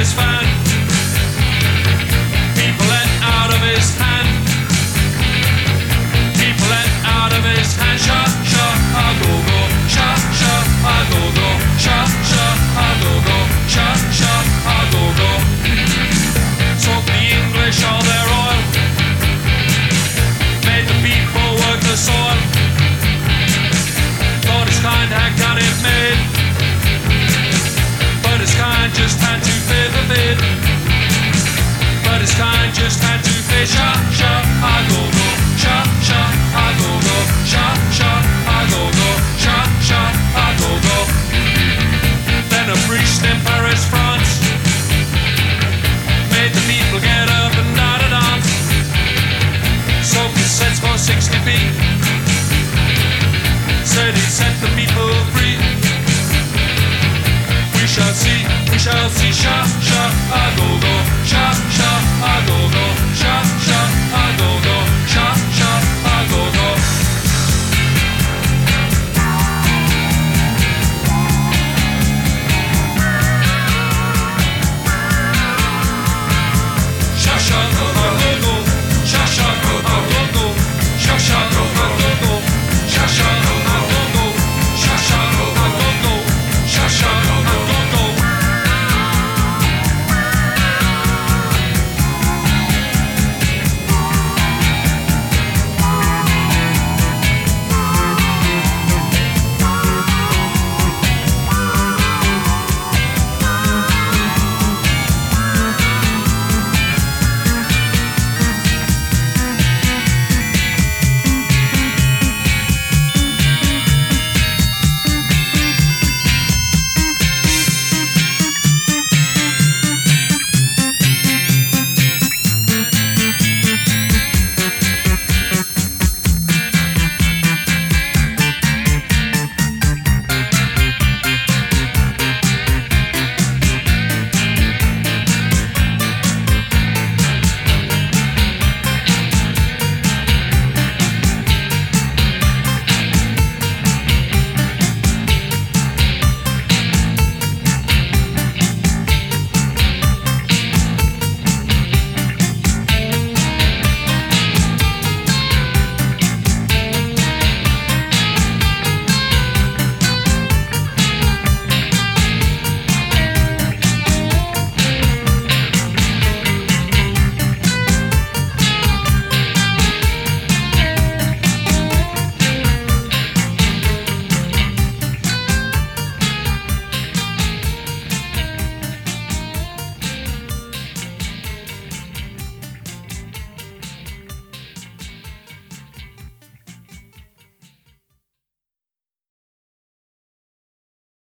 his fan. People let out of his hand. People let out of his hand. Shot, shot. the people free. We shall see, we shall see, sha, sha, I go.